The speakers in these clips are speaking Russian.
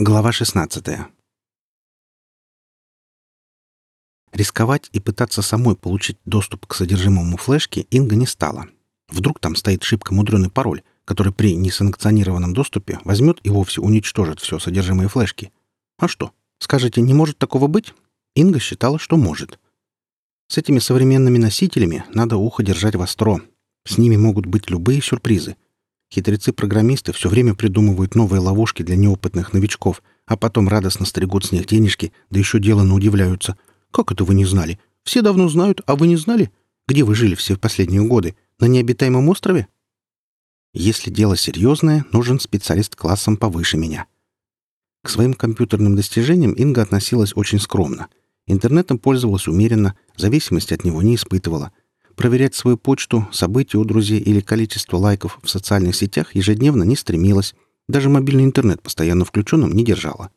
Глава 16. Рисковать и пытаться самой получить доступ к содержимому флешки Инга не стала. Вдруг там стоит шибко мудреный пароль, который при несанкционированном доступе возьмет и вовсе уничтожит все содержимое флешки. А что? Скажете, не может такого быть? Инга считала, что может. С этими современными носителями надо ухо держать востро. С ними могут быть любые сюрпризы — Хитрецы-программисты все время придумывают новые ловушки для неопытных новичков, а потом радостно стригут с них денежки, да еще деланно удивляются. «Как это вы не знали? Все давно знают, а вы не знали? Где вы жили все последние годы? На необитаемом острове?» Если дело серьезное, нужен специалист классом повыше меня. К своим компьютерным достижениям Инга относилась очень скромно. Интернетом пользовалась умеренно, зависимости от него не испытывала — Проверять свою почту, события у друзей или количество лайков в социальных сетях ежедневно не стремилась. Даже мобильный интернет постоянно включенным не держала.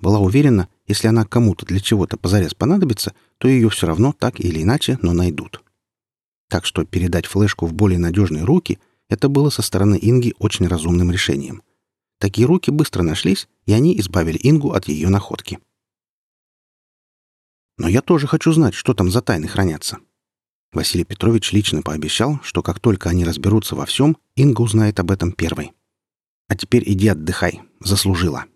Была уверена, если она кому-то для чего-то позарез понадобится, то ее все равно так или иначе, но найдут. Так что передать флешку в более надежные руки — это было со стороны Инги очень разумным решением. Такие руки быстро нашлись, и они избавили Ингу от ее находки. Но я тоже хочу знать, что там за тайны хранятся. Василий Петрович лично пообещал, что как только они разберутся во всем, Инга узнает об этом первой. «А теперь иди отдыхай. Заслужила».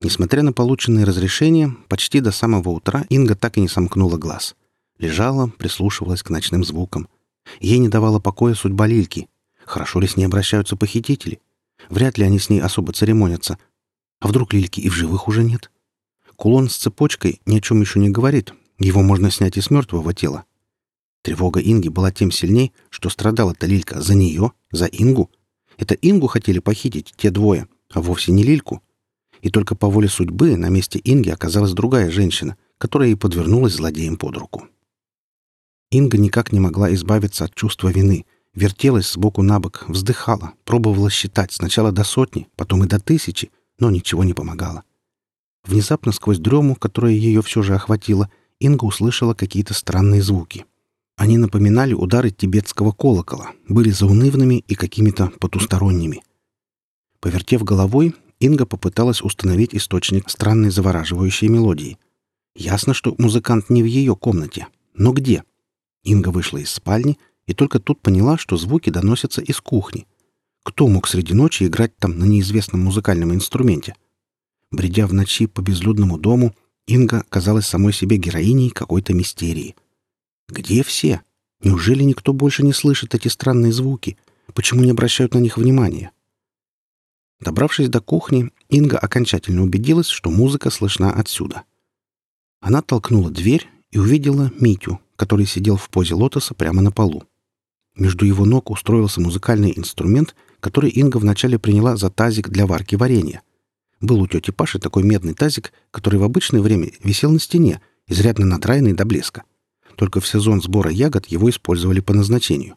Несмотря на полученные разрешения, почти до самого утра Инга так и не сомкнула глаз. Лежала, прислушивалась к ночным звукам. Ей не давала покоя судьба Лильки. Хорошо ли с ней обращаются похитители? Вряд ли они с ней особо церемонятся. А вдруг Лильки и в живых уже нет? Кулон с цепочкой ни о чем еще не говорит. Его можно снять и с мертвого тела. Тревога Инги была тем сильней, что страдала-то Лилька за нее, за Ингу. Это Ингу хотели похитить те двое, а вовсе не Лильку. И только по воле судьбы на месте Инги оказалась другая женщина, которая и подвернулась злодеям под руку. Инга никак не могла избавиться от чувства вины, вертелась сбоку на бок, вздыхала, пробовала считать сначала до сотни, потом и до тысячи, но ничего не помогало. Внезапно сквозь дрему, которая ее все же охватила, Инга услышала какие-то странные звуки — они напоминали удары тибетского колокола, были заунывными и какими-то потусторонними. Повертев головой, Инга попыталась установить источник странной завораживающей мелодии. Ясно, что музыкант не в ее комнате. Но где? Инга вышла из спальни и только тут поняла, что звуки доносятся из кухни. Кто мог среди ночи играть там на неизвестном музыкальном инструменте? Бредя в ночи по безлюдному дому, Инга казалась самой себе героиней какой-то мистерии — где все? Неужели никто больше не слышит эти странные звуки? Почему не обращают на них внимания? Добравшись до кухни, Инга окончательно убедилась, что музыка слышна отсюда. Она толкнула дверь и увидела Митю, который сидел в позе лотоса прямо на полу. Между его ног устроился музыкальный инструмент, который Инга вначале приняла за тазик для варки варенья. Был у тети Паши такой медный тазик, который в обычное время висел на стене, изрядно надраенный до блеска. Только в сезон сбора ягод его использовали по назначению.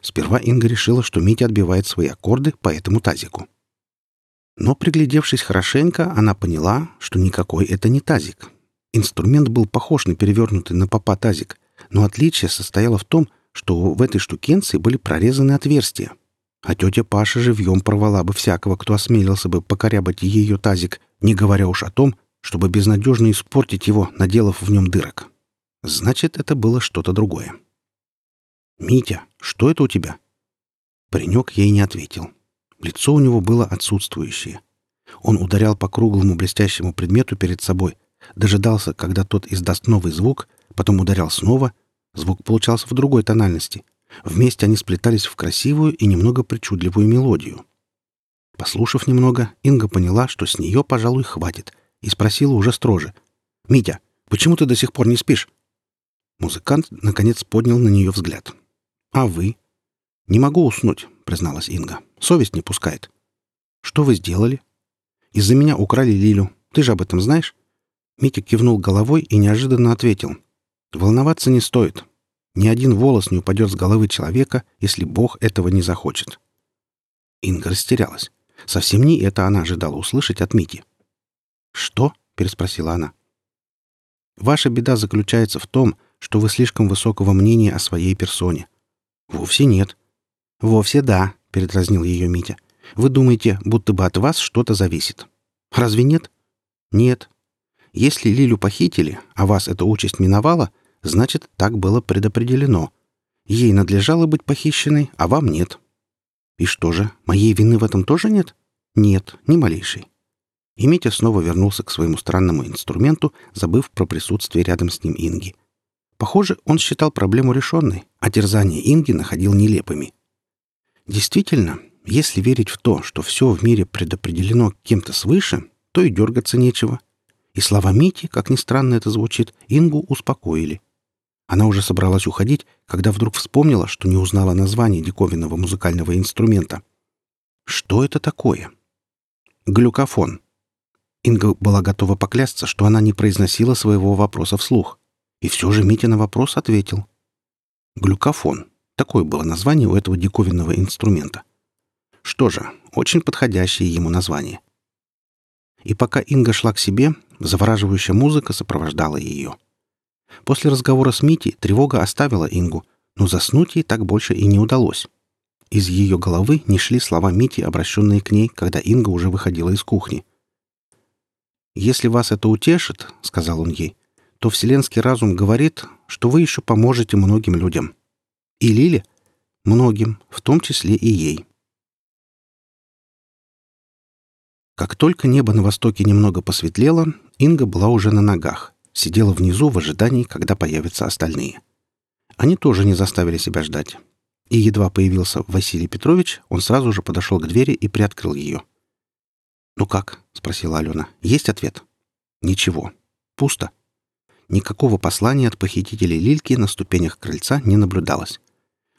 Сперва Инга решила, что Митя отбивает свои аккорды по этому тазику. Но, приглядевшись хорошенько, она поняла, что никакой это не тазик. Инструмент был похож на перевернутый на попа тазик, но отличие состояло в том, что в этой штукенции были прорезаны отверстия. А тетя Паша живьем порвала бы всякого, кто осмелился бы покорябать ее тазик, не говоря уж о том, чтобы безнадежно испортить его, наделав в нем дырок. Значит, это было что-то другое. «Митя, что это у тебя?» Паренек ей не ответил. Лицо у него было отсутствующее. Он ударял по круглому блестящему предмету перед собой, дожидался, когда тот издаст новый звук, потом ударял снова. Звук получался в другой тональности. Вместе они сплетались в красивую и немного причудливую мелодию. Послушав немного, Инга поняла, что с нее, пожалуй, хватит, и спросила уже строже. «Митя, почему ты до сих пор не спишь? Музыкант, наконец, поднял на нее взгляд. «А вы?» «Не могу уснуть», — призналась Инга. «Совесть не пускает». «Что вы сделали?» «Из-за меня украли Лилю. Ты же об этом знаешь?» Митя кивнул головой и неожиданно ответил. «Волноваться не стоит. Ни один волос не упадет с головы человека, если Бог этого не захочет». Инга растерялась. Совсем не это она ожидала услышать от Мити. «Что?» — переспросила она. «Ваша беда заключается в том, что вы слишком высокого мнения о своей персоне. Вовсе нет. Вовсе да, передразнил ее Митя. Вы думаете, будто бы от вас что-то зависит. Разве нет? Нет. Если Лилю похитили, а вас эта участь миновала, значит, так было предопределено. Ей надлежало быть похищенной, а вам нет. И что же, моей вины в этом тоже нет? Нет, ни малейшей. И Митя снова вернулся к своему странному инструменту, забыв про присутствие рядом с ним Инги. Похоже, он считал проблему решенной, а терзания Инги находил нелепыми. Действительно, если верить в то, что все в мире предопределено кем-то свыше, то и дергаться нечего. И слова Мити, как ни странно это звучит, Ингу успокоили. Она уже собралась уходить, когда вдруг вспомнила, что не узнала название диковинного музыкального инструмента. Что это такое? Глюкофон. Инга была готова поклясться, что она не произносила своего вопроса вслух. И все же Митя на вопрос ответил. Глюкофон. Такое было название у этого диковинного инструмента. Что же, очень подходящее ему название. И пока Инга шла к себе, завораживающая музыка сопровождала ее. После разговора с Мити тревога оставила Ингу, но заснуть ей так больше и не удалось. Из ее головы не шли слова Мити, обращенные к ней, когда Инга уже выходила из кухни. «Если вас это утешит, — сказал он ей, — то вселенский разум говорит, что вы еще поможете многим людям. И Лиле — многим, в том числе и ей. Как только небо на востоке немного посветлело, Инга была уже на ногах, сидела внизу в ожидании, когда появятся остальные. Они тоже не заставили себя ждать. И едва появился Василий Петрович, он сразу же подошел к двери и приоткрыл ее. «Ну как?» — спросила Алена. «Есть ответ?» «Ничего. Пусто. Никакого послания от похитителей Лильки на ступенях крыльца не наблюдалось.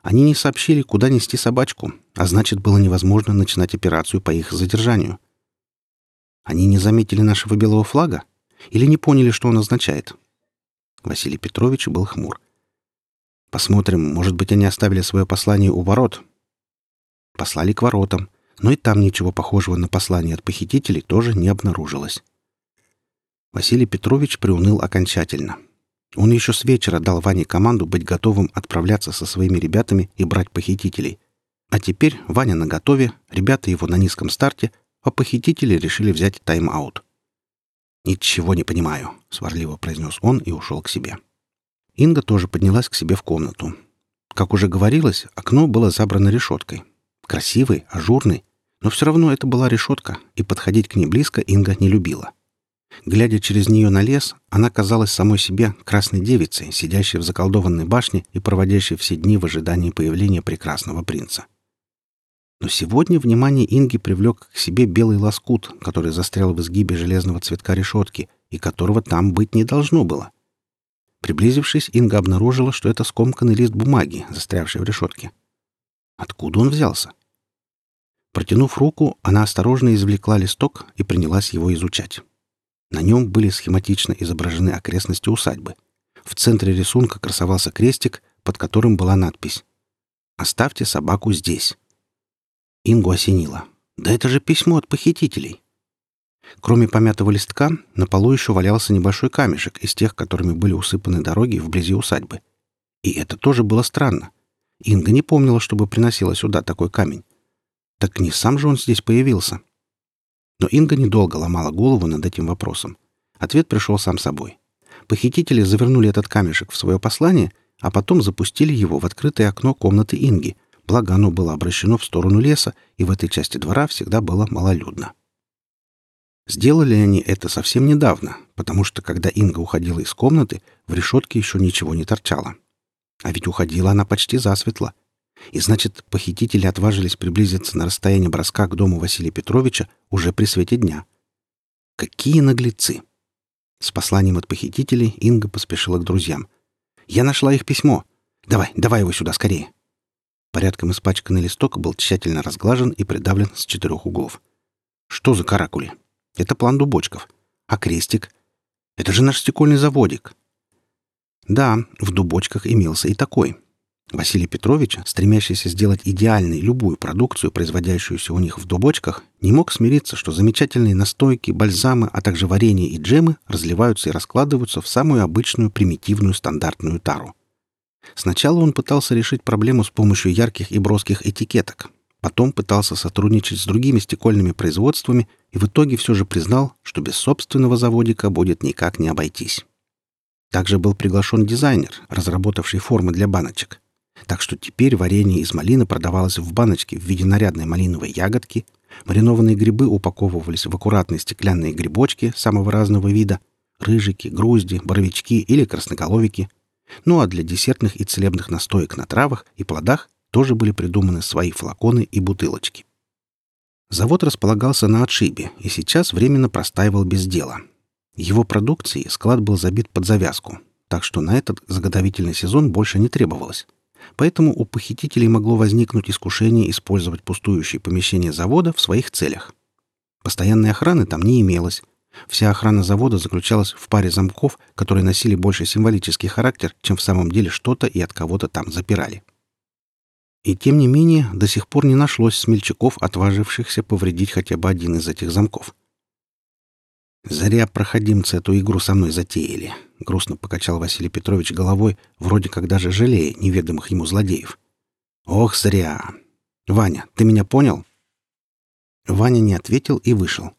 Они не сообщили, куда нести собачку, а значит, было невозможно начинать операцию по их задержанию. Они не заметили нашего белого флага? Или не поняли, что он означает? Василий Петрович был хмур. Посмотрим, может быть, они оставили свое послание у ворот. Послали к воротам, но и там ничего похожего на послание от похитителей тоже не обнаружилось. Василий Петрович приуныл окончательно. Он еще с вечера дал Ване команду быть готовым отправляться со своими ребятами и брать похитителей. А теперь Ваня наготове, ребята его на низком старте, а похитители решили взять тайм-аут. «Ничего не понимаю», — сварливо произнес он и ушел к себе. Инга тоже поднялась к себе в комнату. Как уже говорилось, окно было забрано решеткой. Красивой, ажурной, но все равно это была решетка, и подходить к ней близко Инга не любила. Глядя через нее на лес, она казалась самой себе красной девицей, сидящей в заколдованной башне и проводящей все дни в ожидании появления прекрасного принца. Но сегодня внимание Инги привлек к себе белый лоскут, который застрял в изгибе железного цветка решетки и которого там быть не должно было. Приблизившись, Инга обнаружила, что это скомканный лист бумаги, застрявший в решетке. Откуда он взялся? Протянув руку, она осторожно извлекла листок и принялась его изучать. На нем были схематично изображены окрестности усадьбы. В центре рисунка красовался крестик, под которым была надпись «Оставьте собаку здесь». Ингу осенило. Да это же письмо от похитителей. Кроме помятого листка, на полу еще валялся небольшой камешек из тех, которыми были усыпаны дороги вблизи усадьбы. И это тоже было странно. Инга не помнила, чтобы приносила сюда такой камень. Так не сам же он здесь появился. Но Инга недолго ломала голову над этим вопросом. Ответ пришел сам собой. Похитители завернули этот камешек в свое послание, а потом запустили его в открытое окно комнаты Инги — благо оно было обращено в сторону леса, и в этой части двора всегда было малолюдно. Сделали они это совсем недавно, потому что, когда Инга уходила из комнаты, в решетке еще ничего не торчало. А ведь уходила она почти засветло. И значит, похитители отважились приблизиться на расстояние броска к дому Василия Петровича уже при свете дня. Какие наглецы! С посланием от похитителей Инга поспешила к друзьям. «Я нашла их письмо. Давай, давай его сюда скорее!» Порядком испачканный листок был тщательно разглажен и придавлен с четырех углов. Что за каракули? Это план дубочков. А крестик? Это же наш стекольный заводик. Да, в дубочках имелся и такой. Василий Петрович, стремящийся сделать идеальной любую продукцию, производящуюся у них в дубочках, не мог смириться, что замечательные настойки, бальзамы, а также варенье и джемы разливаются и раскладываются в самую обычную примитивную стандартную тару. Сначала он пытался решить проблему с помощью ярких и броских этикеток. Потом пытался сотрудничать с другими стекольными производствами и в итоге все же признал, что без собственного заводика будет никак не обойтись. Также был приглашен дизайнер, разработавший формы для баночек. Так что теперь варенье из малины продавалось в баночке в виде нарядной малиновой ягодки, маринованные грибы упаковывались в аккуратные стеклянные грибочки самого разного вида, рыжики, грузди, боровички или красноголовики. Ну а для десертных и целебных настоек на травах и плодах тоже были придуманы свои флаконы и бутылочки. Завод располагался на отшибе и сейчас временно простаивал без дела. Его продукции склад был забит под завязку, так что на этот заготовительный сезон больше не требовалось. Поэтому у похитителей могло возникнуть искушение использовать пустующие помещения завода в своих целях. Постоянной охраны там не имелось. Вся охрана завода заключалась в паре замков, которые носили больше символический характер, чем в самом деле что-то и от кого-то там запирали. И тем не менее, до сих пор не нашлось смельчаков, отважившихся повредить хотя бы один из этих замков. «Зря проходимцы эту игру со мной затеяли», — грустно покачал Василий Петрович головой, вроде как даже жалея неведомых ему злодеев. «Ох, зря! Ваня, ты меня понял?» Ваня не ответил и вышел.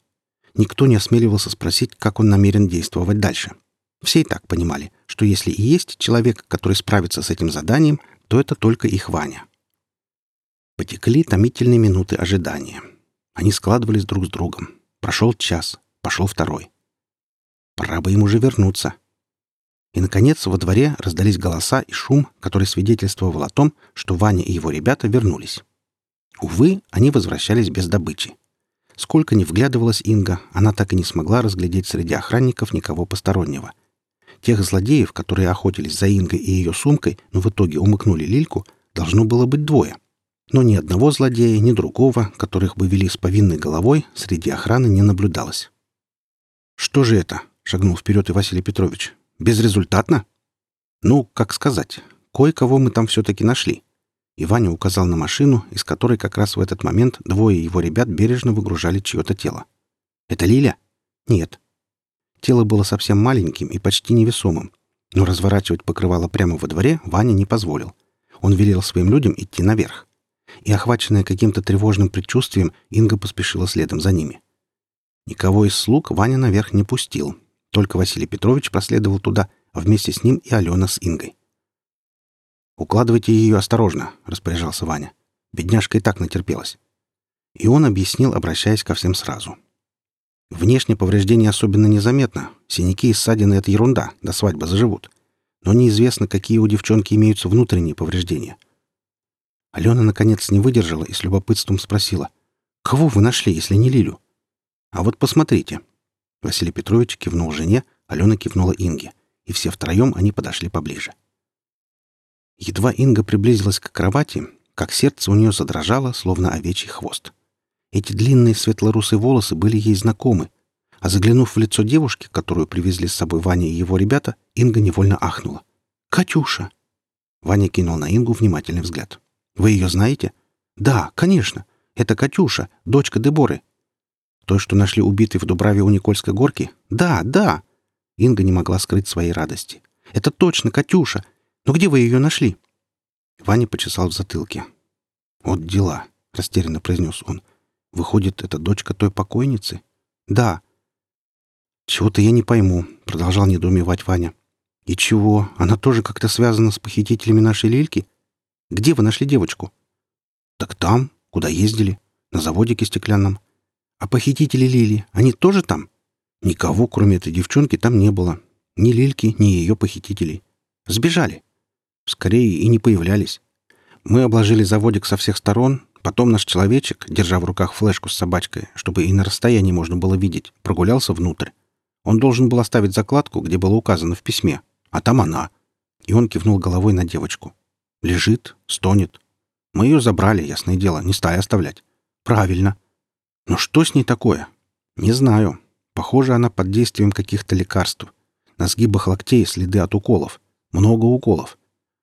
Никто не осмеливался спросить, как он намерен действовать дальше. Все и так понимали, что если и есть человек, который справится с этим заданием, то это только их Ваня. Потекли томительные минуты ожидания. Они складывались друг с другом. Прошел час, пошел второй. Пора бы ему уже вернуться. И, наконец, во дворе раздались голоса и шум, который свидетельствовал о том, что Ваня и его ребята вернулись. Увы, они возвращались без добычи. Сколько ни вглядывалась Инга, она так и не смогла разглядеть среди охранников никого постороннего. Тех злодеев, которые охотились за Ингой и ее сумкой, но в итоге умыкнули Лильку, должно было быть двое — но ни одного злодея, ни другого, которых бы вели с повинной головой, среди охраны не наблюдалось. «Что же это?» — шагнул вперед и Василий Петрович. «Безрезультатно?» «Ну, как сказать, кое-кого мы там все-таки нашли». И Ваня указал на машину, из которой как раз в этот момент двое его ребят бережно выгружали чье-то тело. «Это Лиля?» «Нет». Тело было совсем маленьким и почти невесомым, но разворачивать покрывало прямо во дворе Ваня не позволил. Он велел своим людям идти наверх и, охваченная каким-то тревожным предчувствием, Инга поспешила следом за ними. Никого из слуг Ваня наверх не пустил. Только Василий Петрович проследовал туда, вместе с ним и Алена с Ингой. «Укладывайте ее осторожно», — распоряжался Ваня. Бедняжка и так натерпелась. И он объяснил, обращаясь ко всем сразу. Внешне повреждения особенно незаметно. Синяки и ссадины — это ерунда, до свадьбы заживут. Но неизвестно, какие у девчонки имеются внутренние повреждения — Алена, наконец, не выдержала и с любопытством спросила. «Кого вы нашли, если не Лилю?» «А вот посмотрите». Василий Петрович кивнул жене, Алена кивнула Инге, и все втроем они подошли поближе. Едва Инга приблизилась к кровати, как сердце у нее задрожало, словно овечий хвост. Эти длинные светлорусые волосы были ей знакомы, а заглянув в лицо девушки, которую привезли с собой Ваня и его ребята, Инга невольно ахнула. «Катюша!» Ваня кинул на Ингу внимательный взгляд. Вы ее знаете? Да, конечно. Это Катюша, дочка Деборы. Той, что нашли убитой в Дубраве у Никольской горки? Да, да. Инга не могла скрыть своей радости. Это точно Катюша. Но где вы ее нашли? Ваня почесал в затылке. Вот дела, растерянно произнес он. Выходит, это дочка той покойницы? Да. Чего-то я не пойму, продолжал недоумевать Ваня. И чего? Она тоже как-то связана с похитителями нашей Лильки? Где вы нашли девочку?» «Так там, куда ездили, на заводике стеклянном. А похитители Лили, они тоже там?» «Никого, кроме этой девчонки, там не было. Ни Лильки, ни ее похитителей. Сбежали. Скорее и не появлялись. Мы обложили заводик со всех сторон, потом наш человечек, держа в руках флешку с собачкой, чтобы и на расстоянии можно было видеть, прогулялся внутрь. Он должен был оставить закладку, где было указано в письме. А там она. И он кивнул головой на девочку. Лежит, стонет. Мы ее забрали, ясное дело, не стали оставлять. Правильно. Но что с ней такое? Не знаю. Похоже, она под действием каких-то лекарств. На сгибах локтей следы от уколов. Много уколов.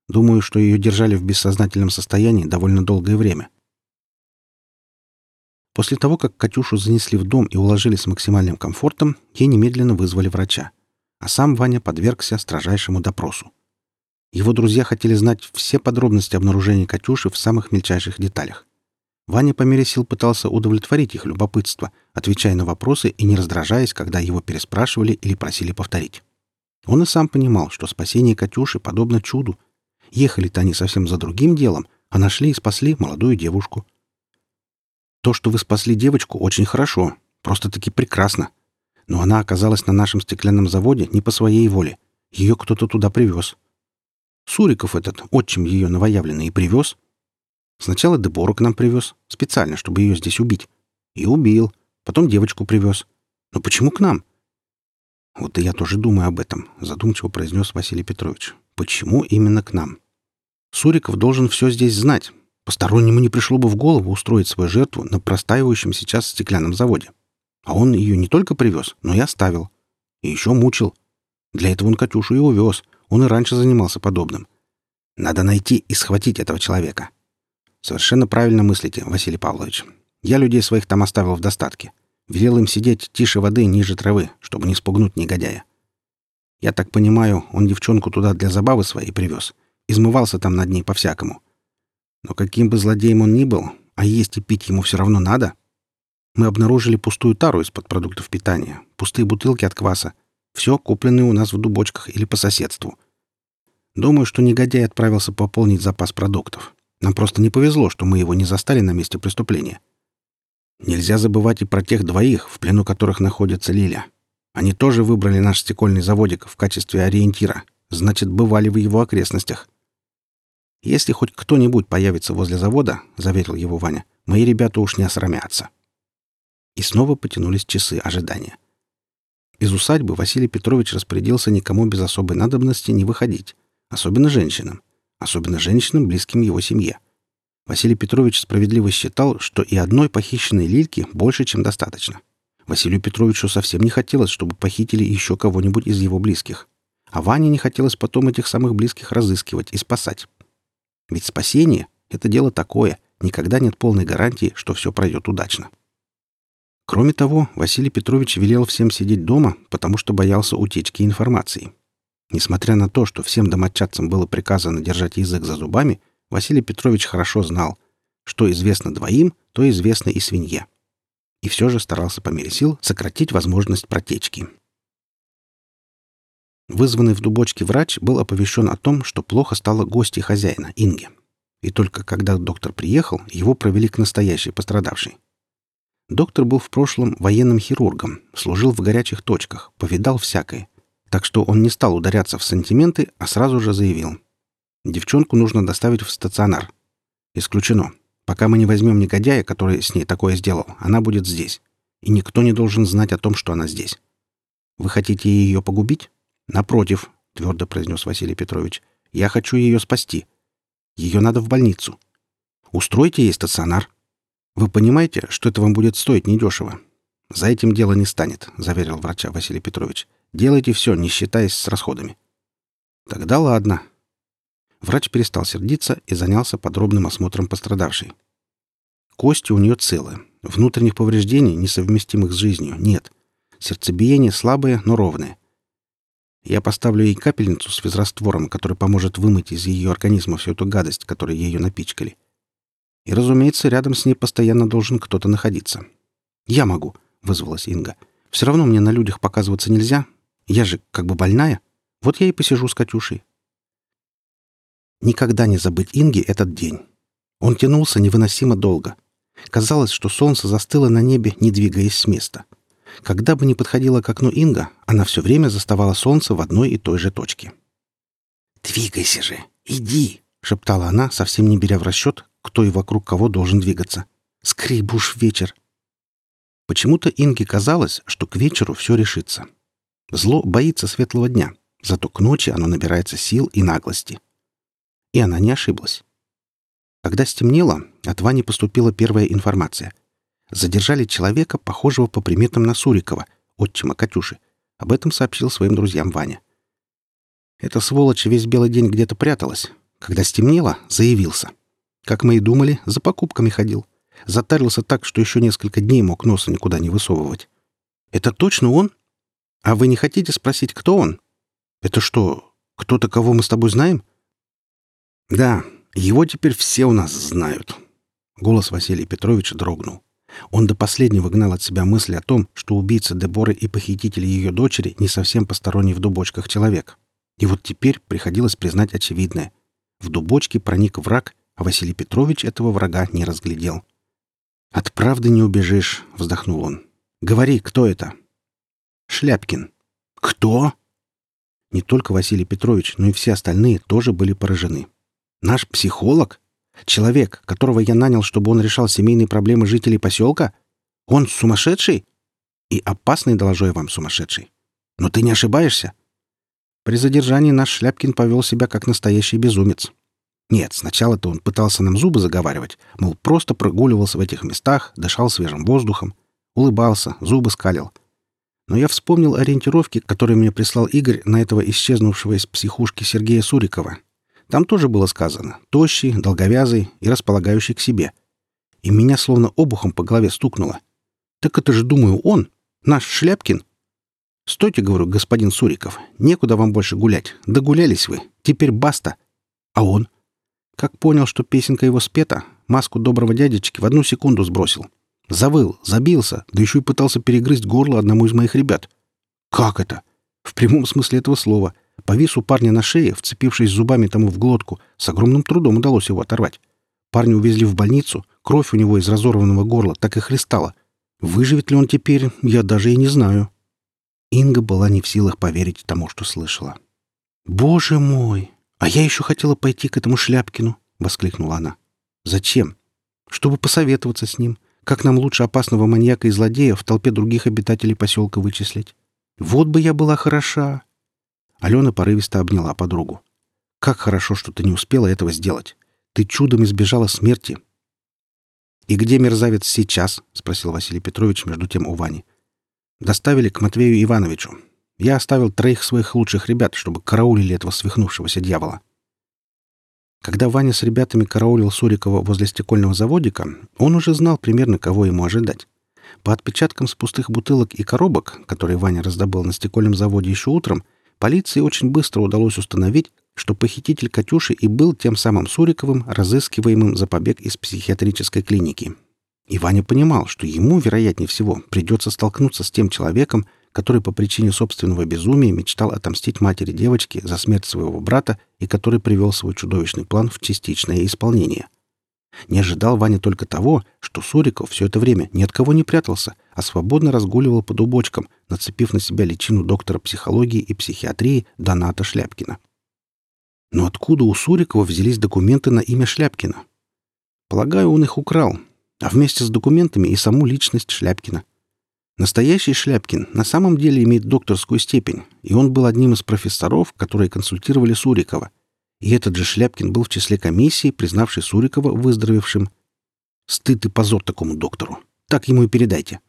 Думаю, что ее держали в бессознательном состоянии довольно долгое время. После того, как Катюшу занесли в дом и уложили с максимальным комфортом, ей немедленно вызвали врача. А сам Ваня подвергся строжайшему допросу. Его друзья хотели знать все подробности обнаружения «Катюши» в самых мельчайших деталях. Ваня по мере сил пытался удовлетворить их любопытство, отвечая на вопросы и не раздражаясь, когда его переспрашивали или просили повторить. Он и сам понимал, что спасение Катюши подобно чуду. Ехали-то они совсем за другим делом, а нашли и спасли молодую девушку. То, что вы спасли девочку, очень хорошо, просто-таки прекрасно. Но она оказалась на нашем стеклянном заводе не по своей воле. Ее кто-то туда привез. Суриков этот, отчим ее новоявленный, и привез. Сначала Дебору к нам привез, специально, чтобы ее здесь убить. И убил. Потом девочку привез. Но почему к нам? Вот и я тоже думаю об этом, задумчиво произнес Василий Петрович. Почему именно к нам? Суриков должен все здесь знать. Постороннему не пришло бы в голову устроить свою жертву на простаивающем сейчас стеклянном заводе. А он ее не только привез, но и оставил. И еще мучил. Для этого он Катюшу и увез. Он и раньше занимался подобным. Надо найти и схватить этого человека. Совершенно правильно мыслите, Василий Павлович. Я людей своих там оставил в достатке. Велел им сидеть тише воды, ниже травы, чтобы не спугнуть негодяя. Я так понимаю, он девчонку туда для забавы своей привез. Измывался там над ней по-всякому. Но каким бы злодеем он ни был, а есть и пить ему все равно надо. Мы обнаружили пустую тару из-под продуктов питания, пустые бутылки от кваса. Все купленное у нас в дубочках или по соседству. Думаю, что негодяй отправился пополнить запас продуктов. Нам просто не повезло, что мы его не застали на месте преступления. Нельзя забывать и про тех двоих, в плену которых находится Лиля. Они тоже выбрали наш стекольный заводик в качестве ориентира. Значит, бывали в его окрестностях. Если хоть кто-нибудь появится возле завода, — заверил его Ваня, — мои ребята уж не осрамятся. И снова потянулись часы ожидания. Из усадьбы Василий Петрович распорядился никому без особой надобности не выходить, особенно женщинам, особенно женщинам, близким его семье. Василий Петрович справедливо считал, что и одной похищенной лильки больше, чем достаточно. Василию Петровичу совсем не хотелось, чтобы похитили еще кого-нибудь из его близких. А Ване не хотелось потом этих самых близких разыскивать и спасать. Ведь спасение — это дело такое, никогда нет полной гарантии, что все пройдет удачно. Кроме того, Василий Петрович велел всем сидеть дома, потому что боялся утечки информации. Несмотря на то, что всем домочадцам было приказано держать язык за зубами, Василий Петрович хорошо знал, что известно двоим, то известно и свинье. И все же старался по мере сил сократить возможность протечки. Вызванный в дубочке врач был оповещен о том, что плохо стало гости хозяина, Инге. И только когда доктор приехал, его провели к настоящей пострадавшей. Доктор был в прошлом военным хирургом, служил в горячих точках, повидал всякое. Так что он не стал ударяться в сантименты, а сразу же заявил. Девчонку нужно доставить в стационар. Исключено. Пока мы не возьмем негодяя, который с ней такое сделал, она будет здесь. И никто не должен знать о том, что она здесь. Вы хотите ее погубить? Напротив, твердо произнес Василий Петрович. Я хочу ее спасти. Ее надо в больницу. Устройте ей стационар. Вы понимаете, что это вам будет стоить недешево? За этим дело не станет, заверил врача Василий Петрович. Делайте все, не считаясь с расходами. Тогда ладно, Врач перестал сердиться и занялся подробным осмотром пострадавшей. Кости у нее целы. Внутренних повреждений, несовместимых с жизнью, нет. Сердцебиение слабое, но ровное. Я поставлю ей капельницу с физраствором, который поможет вымыть из ее организма всю эту гадость, которой ее напичкали. И, разумеется, рядом с ней постоянно должен кто-то находиться. «Я могу», — вызвалась Инга. «Все равно мне на людях показываться нельзя. Я же как бы больная. Вот я и посижу с Катюшей. Никогда не забыть Инги этот день. Он тянулся невыносимо долго. Казалось, что солнце застыло на небе, не двигаясь с места. Когда бы ни подходила к окну Инга, она все время заставала солнце в одной и той же точке. «Двигайся же! Иди!» — шептала она, совсем не беря в расчет, кто и вокруг кого должен двигаться. «Скрейбуш вечер!» Почему-то Инге казалось, что к вечеру все решится. Зло боится светлого дня, зато к ночи оно набирается сил и наглости. И она не ошиблась. Когда стемнело, от Вани поступила первая информация. Задержали человека, похожего по приметам на Сурикова, отчима Катюши. Об этом сообщил своим друзьям Ваня. Эта сволочь весь белый день где-то пряталась. Когда стемнело, заявился. Как мы и думали, за покупками ходил. Затарился так, что еще несколько дней мог носа никуда не высовывать. «Это точно он? А вы не хотите спросить, кто он? Это что, кто-то, кого мы с тобой знаем?» Да, его теперь все у нас знают. Голос Василия Петровича дрогнул. Он до последнего гнал от себя мысль о том, что убийца Деборы и похититель ее дочери не совсем посторонний в дубочках человек. И вот теперь приходилось признать очевидное. В дубочке проник враг, а Василий Петрович этого врага не разглядел. «От правды не убежишь», — вздохнул он. «Говори, кто это?» «Шляпкин». «Кто?» Не только Василий Петрович, но и все остальные тоже были поражены. «Наш психолог? Человек, которого я нанял, чтобы он решал семейные проблемы жителей поселка? Он сумасшедший? И опасный, доложу я вам, сумасшедший. Но ты не ошибаешься?» При задержании наш Шляпкин повел себя как настоящий безумец. Нет, сначала-то он пытался нам зубы заговаривать, мол, просто прогуливался в этих местах, дышал свежим воздухом, улыбался, зубы скалил. Но я вспомнил ориентировки, которые мне прислал Игорь на этого исчезнувшего из психушки Сергея Сурикова. Там тоже было сказано «тощий, долговязый и располагающий к себе». И меня словно обухом по голове стукнуло. Так это же, думаю, он, наш Шляпкин. «Стойте, — говорю, господин Суриков, — некуда вам больше гулять. Догулялись вы. Теперь баста». А он? Как понял, что песенка его спета, маску доброго дядечки в одну секунду сбросил. Завыл, забился, да еще и пытался перегрызть горло одному из моих ребят. Как это? В прямом смысле этого слова. Повис у парня на шее, вцепившись зубами тому в глотку. С огромным трудом удалось его оторвать. Парня увезли в больницу, кровь у него из разорванного горла так и хлестала. Выживет ли он теперь, я даже и не знаю. Инга была не в силах поверить тому, что слышала. «Боже мой! А я еще хотела пойти к этому Шляпкину!» — воскликнула она. «Зачем? Чтобы посоветоваться с ним, как нам лучше опасного маньяка и злодея в толпе других обитателей поселка вычислить. Вот бы я была хороша!» Алена порывисто обняла подругу. «Как хорошо, что ты не успела этого сделать. Ты чудом избежала смерти». «И где мерзавец сейчас?» — спросил Василий Петрович между тем у Вани. Доставили к Матвею Ивановичу. Я оставил троих своих лучших ребят, чтобы караулили этого свихнувшегося дьявола. Когда Ваня с ребятами караулил Сурикова возле стекольного заводика, он уже знал примерно, кого ему ожидать. По отпечаткам с пустых бутылок и коробок, которые Ваня раздобыл на стекольном заводе еще утром, полиции очень быстро удалось установить, что похититель Катюши и был тем самым Суриковым, разыскиваемым за побег из психиатрической клиники. И Ваня понимал, что ему, вероятнее всего, придется столкнуться с тем человеком, который по причине собственного безумия мечтал отомстить матери девочки за смерть своего брата и который привел свой чудовищный план в частичное исполнение. Не ожидал Ваня только того, что Суриков все это время ни от кого не прятался, а свободно разгуливал по дубочкам, нацепив на себя личину доктора психологии и психиатрии Доната Шляпкина. Но откуда у Сурикова взялись документы на имя Шляпкина? Полагаю, он их украл, а вместе с документами и саму личность Шляпкина. Настоящий Шляпкин на самом деле имеет докторскую степень, и он был одним из профессоров, которые консультировали Сурикова. И этот же Шляпкин был в числе комиссии, признавшей Сурикова выздоровевшим. Стыд и позор такому доктору. Так ему и передайте.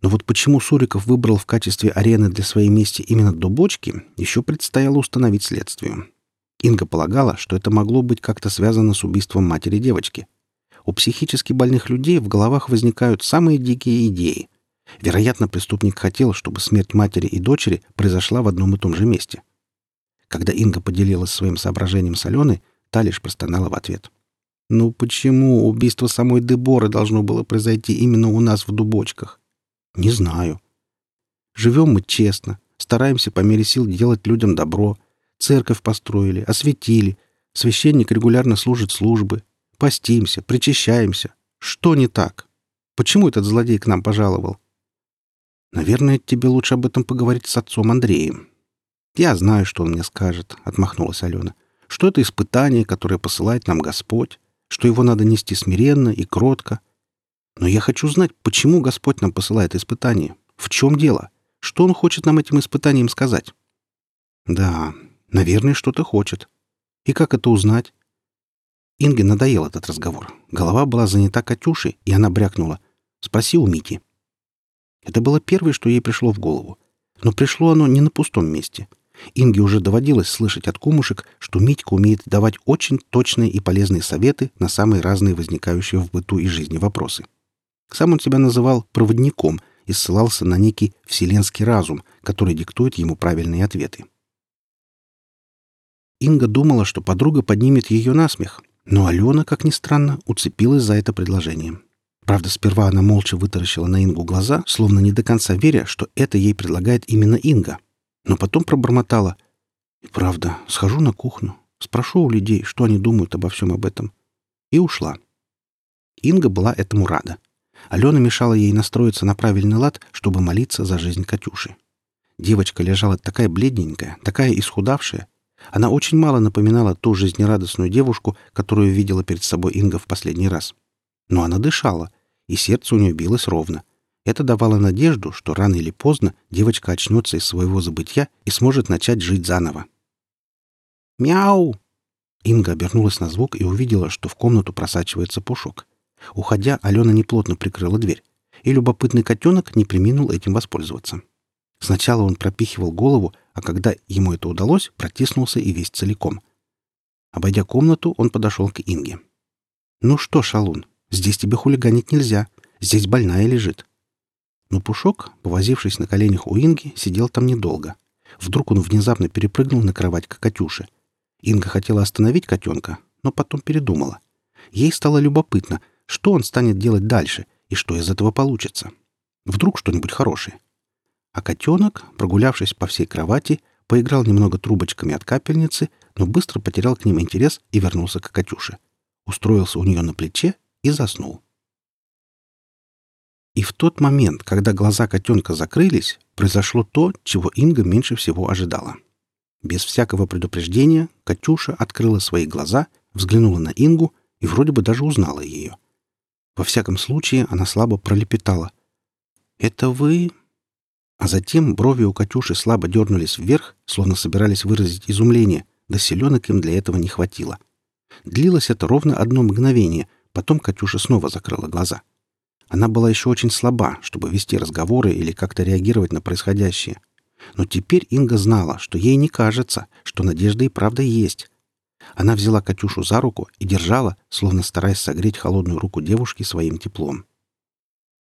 Но вот почему Суриков выбрал в качестве арены для своей мести именно Дубочки, еще предстояло установить следствию. Инга полагала, что это могло быть как-то связано с убийством матери девочки — у психически больных людей в головах возникают самые дикие идеи. Вероятно, преступник хотел, чтобы смерть матери и дочери произошла в одном и том же месте. Когда Инга поделилась своим соображением с Аленой, та лишь простонала в ответ. «Ну почему убийство самой Деборы должно было произойти именно у нас в дубочках?» «Не знаю. Живем мы честно, стараемся по мере сил делать людям добро. Церковь построили, осветили. Священник регулярно служит службы, Постимся, причащаемся. Что не так? Почему этот злодей к нам пожаловал? Наверное, тебе лучше об этом поговорить с отцом Андреем. Я знаю, что он мне скажет, — отмахнулась Алена. Что это испытание, которое посылает нам Господь, что его надо нести смиренно и кротко. Но я хочу знать, почему Господь нам посылает испытание. В чем дело? Что он хочет нам этим испытанием сказать? Да, наверное, что-то хочет. И как это узнать? Инге надоел этот разговор. Голова была занята Катюшей, и она брякнула. «Спроси у Мити». Это было первое, что ей пришло в голову. Но пришло оно не на пустом месте. Инге уже доводилось слышать от кумушек, что Митька умеет давать очень точные и полезные советы на самые разные возникающие в быту и жизни вопросы. Сам он себя называл «проводником» и ссылался на некий вселенский разум, который диктует ему правильные ответы. Инга думала, что подруга поднимет ее на смех, Но Алена, как ни странно, уцепилась за это предложение. Правда, сперва она молча вытаращила на Ингу глаза, словно не до конца веря, что это ей предлагает именно Инга. Но потом пробормотала. «И правда, схожу на кухню, спрошу у людей, что они думают обо всем об этом». И ушла. Инга была этому рада. Алена мешала ей настроиться на правильный лад, чтобы молиться за жизнь Катюши. Девочка лежала такая бледненькая, такая исхудавшая. Она очень мало напоминала ту жизнерадостную девушку, которую видела перед собой Инга в последний раз. Но она дышала, и сердце у нее билось ровно. Это давало надежду, что рано или поздно девочка очнется из своего забытья и сможет начать жить заново. «Мяу!» Инга обернулась на звук и увидела, что в комнату просачивается пушок. Уходя, Алена неплотно прикрыла дверь, и любопытный котенок не приминул этим воспользоваться. Сначала он пропихивал голову, а когда ему это удалось, протиснулся и весь целиком. Обойдя комнату, он подошел к Инге. «Ну что, шалун, Здесь тебе хулиганить нельзя. Здесь больная лежит». Но Пушок, повозившись на коленях у Инги, сидел там недолго. Вдруг он внезапно перепрыгнул на кровать к Катюше. Инга хотела остановить котенка, но потом передумала. Ей стало любопытно, что он станет делать дальше и что из этого получится. Вдруг что-нибудь хорошее. А котенок, прогулявшись по всей кровати, поиграл немного трубочками от капельницы, но быстро потерял к ним интерес и вернулся к Катюше. Устроился у нее на плече и заснул. И в тот момент, когда глаза котенка закрылись, произошло то, чего Инга меньше всего ожидала. Без всякого предупреждения Катюша открыла свои глаза, взглянула на Ингу и вроде бы даже узнала ее. Во всяком случае, она слабо пролепетала. «Это вы?» А затем брови у Катюши слабо дернулись вверх, словно собирались выразить изумление, да селенок им для этого не хватило. Длилось это ровно одно мгновение, Потом Катюша снова закрыла глаза. Она была еще очень слаба, чтобы вести разговоры или как-то реагировать на происходящее. Но теперь Инга знала, что ей не кажется, что надежда и правда есть. Она взяла Катюшу за руку и держала, словно стараясь согреть холодную руку девушки своим теплом.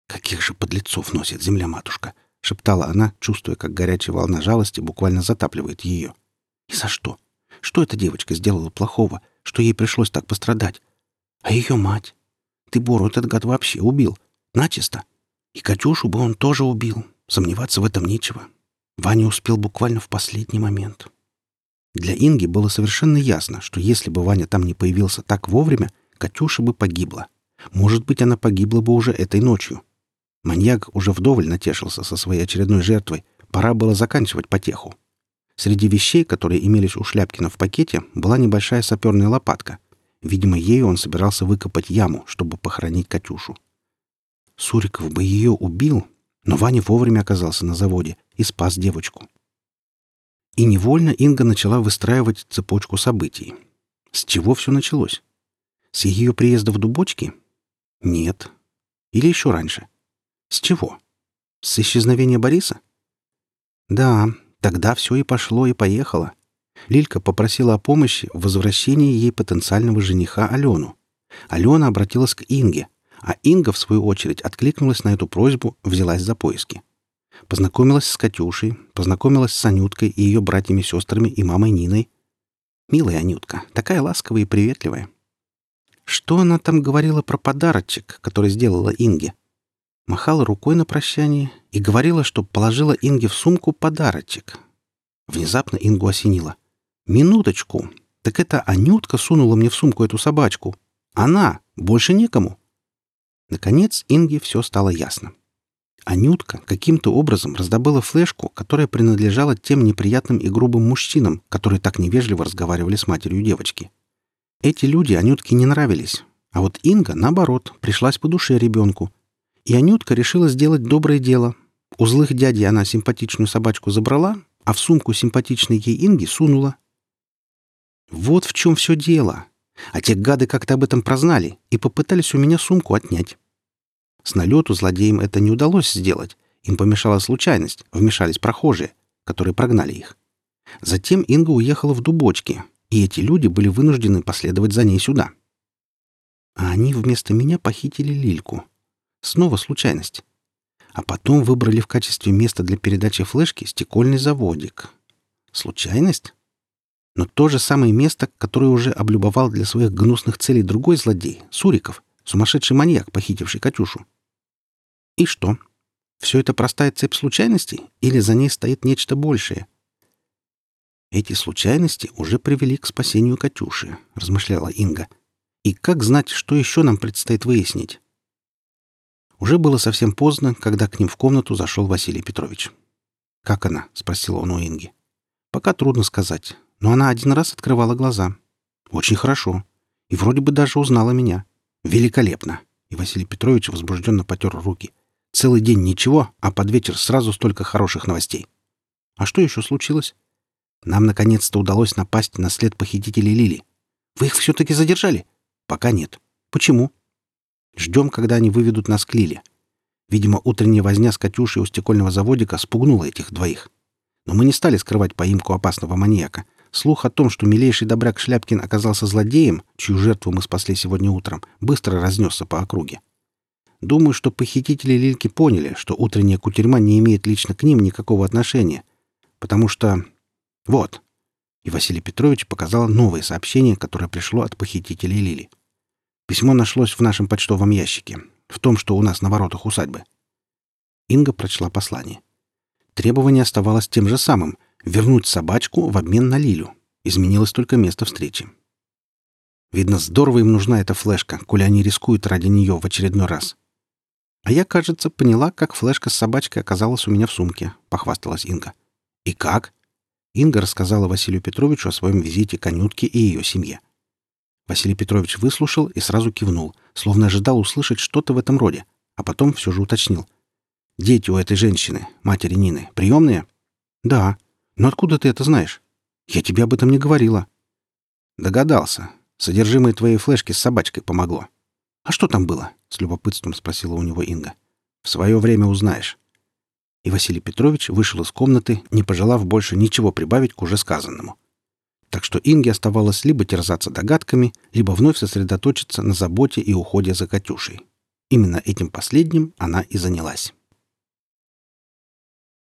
«Каких же подлецов носит земля-матушка!» — шептала она, чувствуя, как горячая волна жалости буквально затапливает ее. «И за что? Что эта девочка сделала плохого, что ей пришлось так пострадать? А ее мать? Ты Бору этот гад вообще убил. Начисто. И Катюшу бы он тоже убил. Сомневаться в этом нечего. Ваня успел буквально в последний момент. Для Инги было совершенно ясно, что если бы Ваня там не появился так вовремя, Катюша бы погибла. Может быть, она погибла бы уже этой ночью. Маньяк уже вдоволь натешился со своей очередной жертвой. Пора было заканчивать потеху. Среди вещей, которые имелись у Шляпкина в пакете, была небольшая саперная лопатка. Видимо, ею он собирался выкопать яму, чтобы похоронить Катюшу. Суриков бы ее убил, но Ваня вовремя оказался на заводе и спас девочку. И невольно Инга начала выстраивать цепочку событий. С чего все началось? С ее приезда в Дубочки? Нет. Или еще раньше? С чего? С исчезновения Бориса? Да, тогда все и пошло, и поехало. Лилька попросила о помощи в возвращении ей потенциального жениха Алену. Алена обратилась к Инге, а Инга, в свою очередь, откликнулась на эту просьбу, взялась за поиски. Познакомилась с Катюшей, познакомилась с Анюткой и ее братьями-сестрами и мамой Ниной. Милая Анютка, такая ласковая и приветливая. Что она там говорила про подарочек, который сделала Инге? Махала рукой на прощание и говорила, что положила Инге в сумку подарочек. Внезапно Ингу осенило. «Минуточку! Так это Анютка сунула мне в сумку эту собачку. Она! Больше некому!» Наконец Инге все стало ясно. Анютка каким-то образом раздобыла флешку, которая принадлежала тем неприятным и грубым мужчинам, которые так невежливо разговаривали с матерью девочки. Эти люди Анютке не нравились, а вот Инга, наоборот, пришлась по душе ребенку. И Анютка решила сделать доброе дело. У злых дядей она симпатичную собачку забрала, а в сумку симпатичной ей Инги сунула. Вот в чем все дело. А те гады как-то об этом прознали и попытались у меня сумку отнять. С налету злодеям это не удалось сделать. Им помешала случайность, вмешались прохожие, которые прогнали их. Затем Инга уехала в Дубочки, и эти люди были вынуждены последовать за ней сюда. А они вместо меня похитили Лильку. Снова случайность. А потом выбрали в качестве места для передачи флешки стекольный заводик. Случайность? Но то же самое место, которое уже облюбовал для своих гнусных целей другой злодей, Суриков, сумасшедший маньяк, похитивший Катюшу. И что? Все это простая цепь случайностей? Или за ней стоит нечто большее? Эти случайности уже привели к спасению Катюши, размышляла Инга. И как знать, что еще нам предстоит выяснить? Уже было совсем поздно, когда к ним в комнату зашел Василий Петрович. «Как она?» — спросил он у Инги. «Пока трудно сказать, но она один раз открывала глаза. Очень хорошо. И вроде бы даже узнала меня. Великолепно!» И Василий Петрович возбужденно потер руки. «Целый день ничего, а под вечер сразу столько хороших новостей. А что еще случилось? Нам наконец-то удалось напасть на след похитителей Лили. Вы их все-таки задержали? Пока нет. Почему?» Ждем, когда они выведут нас к Лиле. Видимо, утренняя возня с Катюшей у стекольного заводика спугнула этих двоих. Но мы не стали скрывать поимку опасного маньяка. Слух о том, что милейший добряк Шляпкин оказался злодеем, чью жертву мы спасли сегодня утром, быстро разнесся по округе. Думаю, что похитители Лильки поняли, что утренняя кутерьма не имеет лично к ним никакого отношения. Потому что... Вот. И Василий Петрович показал новое сообщение, которое пришло от похитителей Лили. Письмо нашлось в нашем почтовом ящике, в том, что у нас на воротах усадьбы. Инга прочла послание. Требование оставалось тем же самым — вернуть собачку в обмен на Лилю. Изменилось только место встречи. Видно, здорово им нужна эта флешка, коли они рискуют ради нее в очередной раз. А я, кажется, поняла, как флешка с собачкой оказалась у меня в сумке, — похвасталась Инга. И как? Инга рассказала Василию Петровичу о своем визите к Анютке и ее семье. Василий Петрович выслушал и сразу кивнул, словно ожидал услышать что-то в этом роде, а потом все же уточнил. «Дети у этой женщины, матери Нины, приемные?» «Да. Но откуда ты это знаешь? Я тебе об этом не говорила». «Догадался. Содержимое твоей флешки с собачкой помогло». «А что там было?» — с любопытством спросила у него Инга. «В свое время узнаешь». И Василий Петрович вышел из комнаты, не пожелав больше ничего прибавить к уже сказанному так что Инге оставалось либо терзаться догадками, либо вновь сосредоточиться на заботе и уходе за Катюшей. Именно этим последним она и занялась.